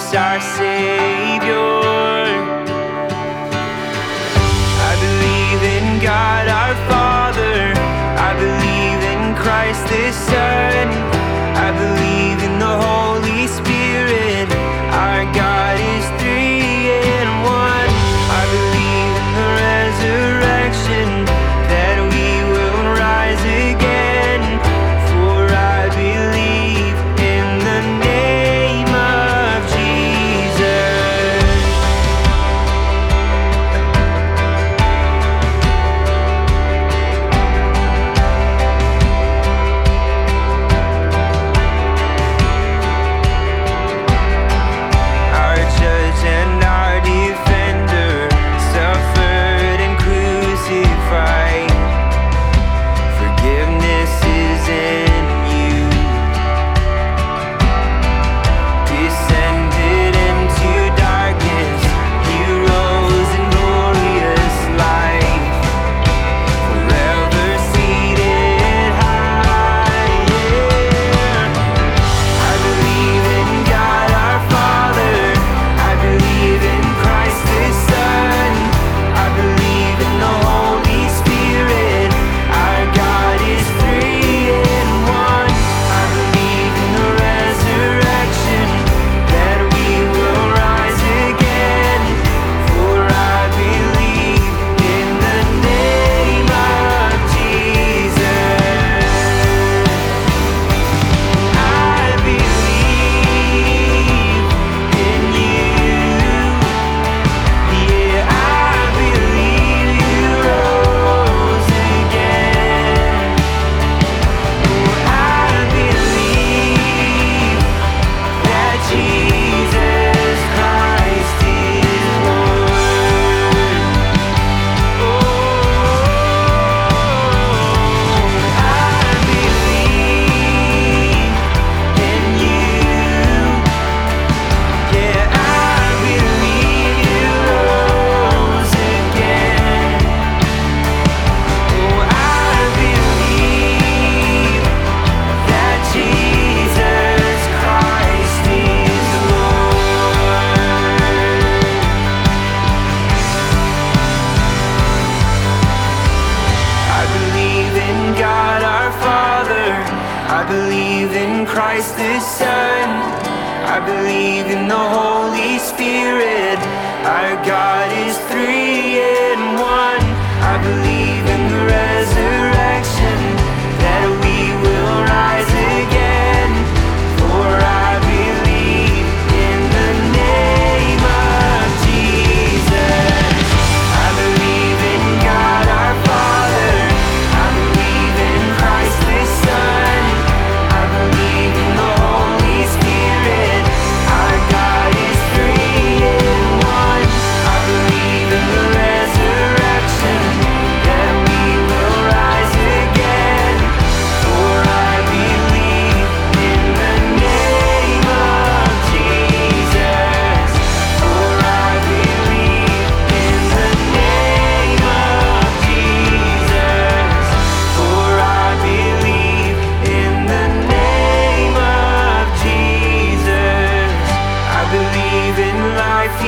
Star City.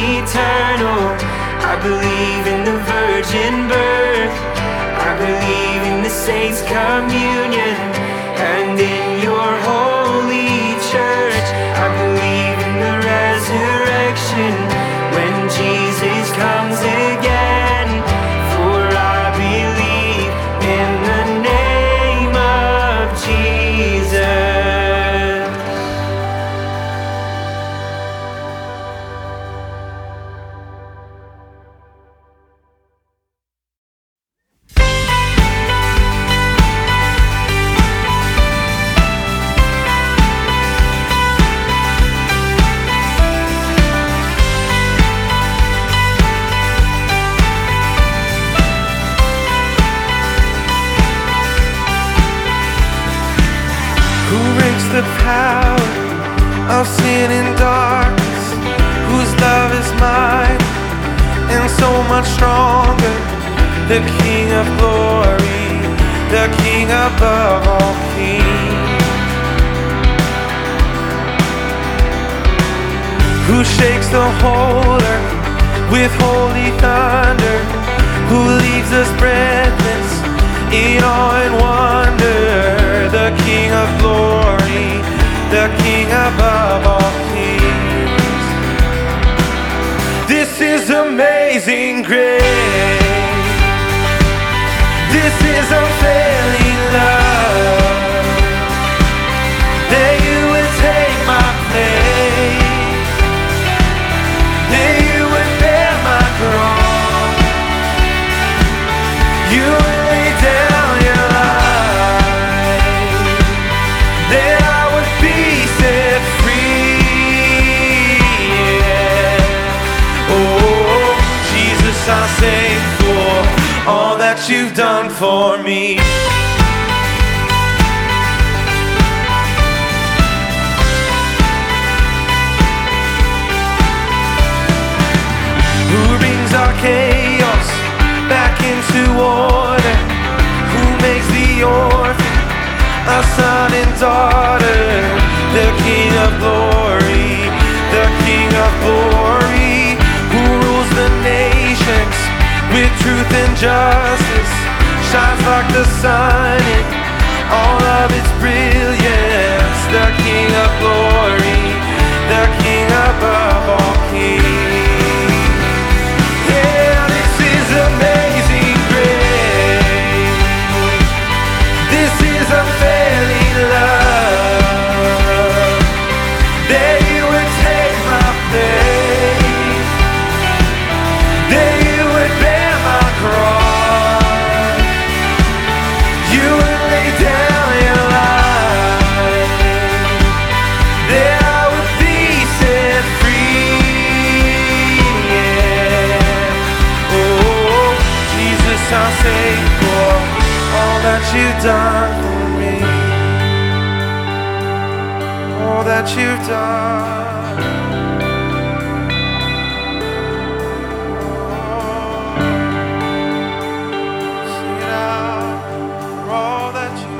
eternal. I believe in the virgin birth. I believe in the saints' communion and in your holy. Who shakes the whole earth with holy thunder, who leaves us breathless in awe and wonder, the King of glory, the King above all kings. This is amazing grace. This is unfailing you've done for me. A son and daughter? The King of glory, the King of glory, who rules the nations with truth and justice, shines like the sun in all of its brilliance. The King of glory, the King above all kings. Done for me. All that you've done. Sing it out for all that you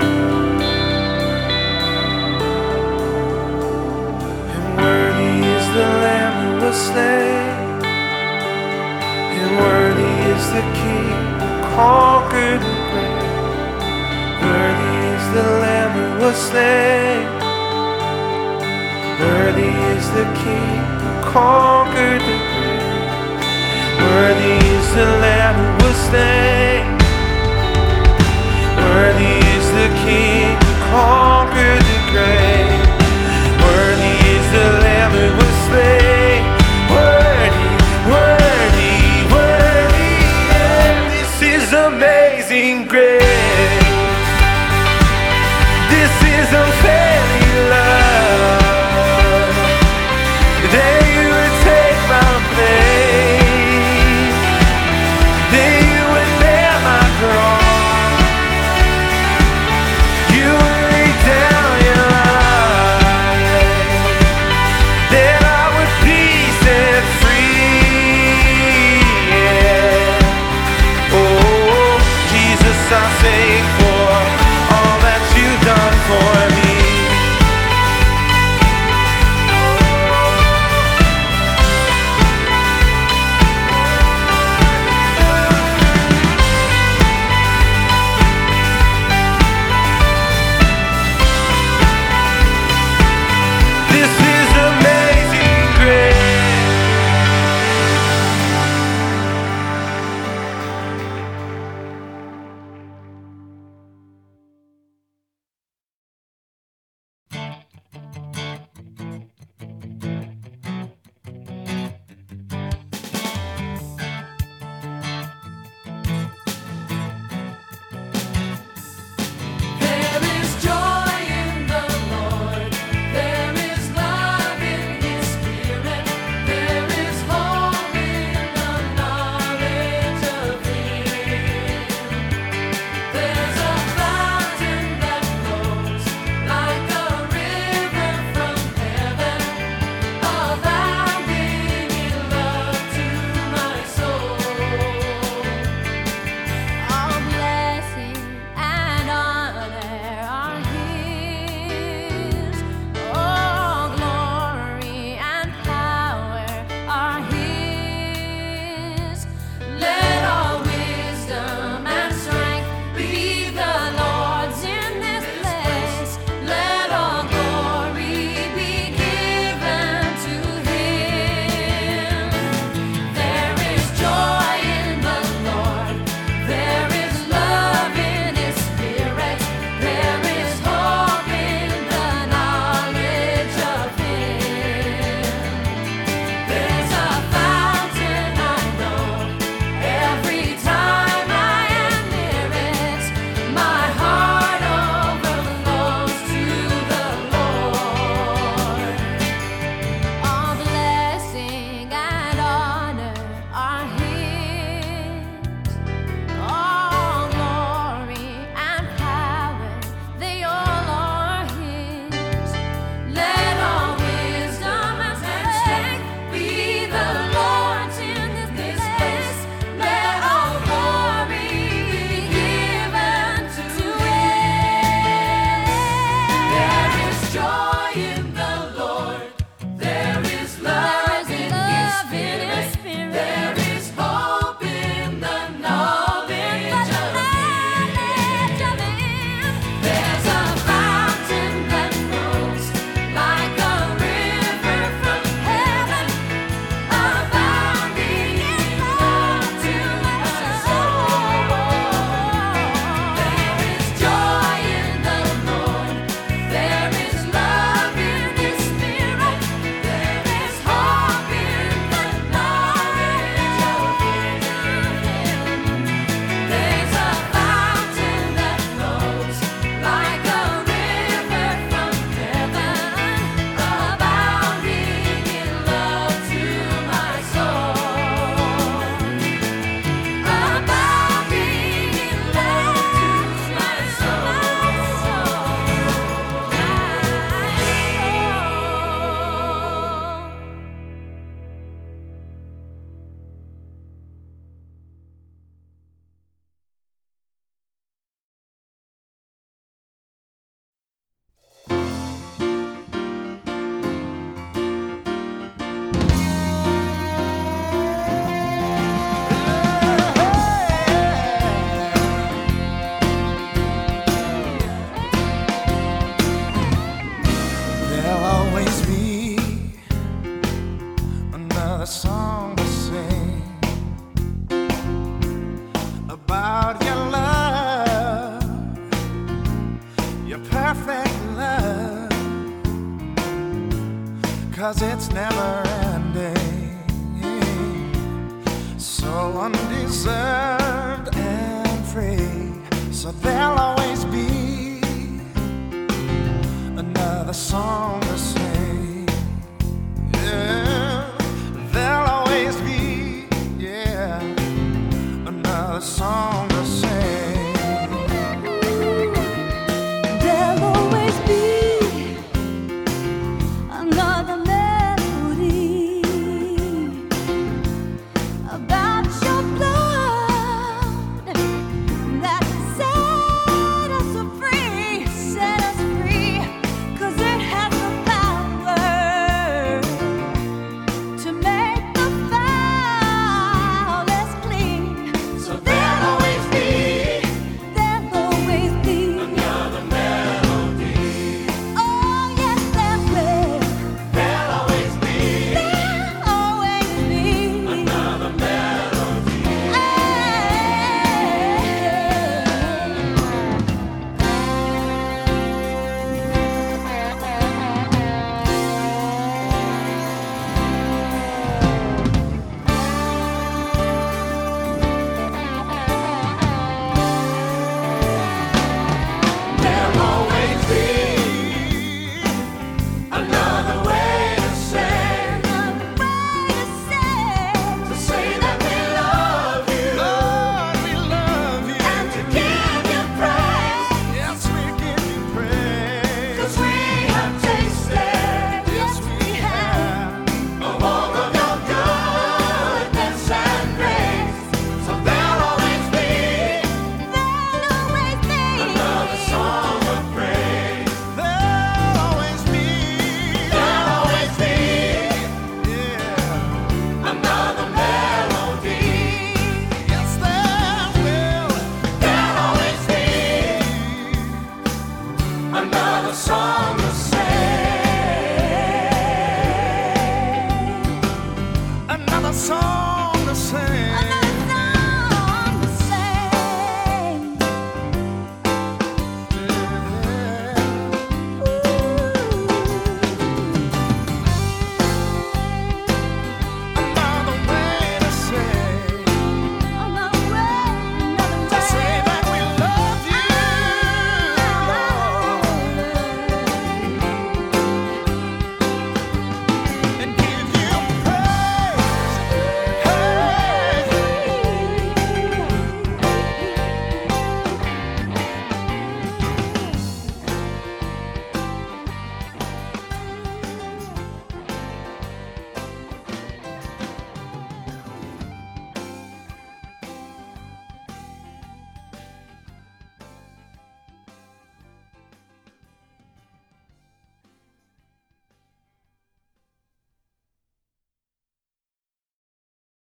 And worthy is the Lamb who was slain. And worthy is the King who conquered was slain. Worthy is the King who conquered the grave. Worthy is the Lamb who was slain. Worthy is the King who conquered the grave. Worthy is the Lamb who was slain. Worthy, worthy, worthy. Yeah, this is amazing grace. Is another song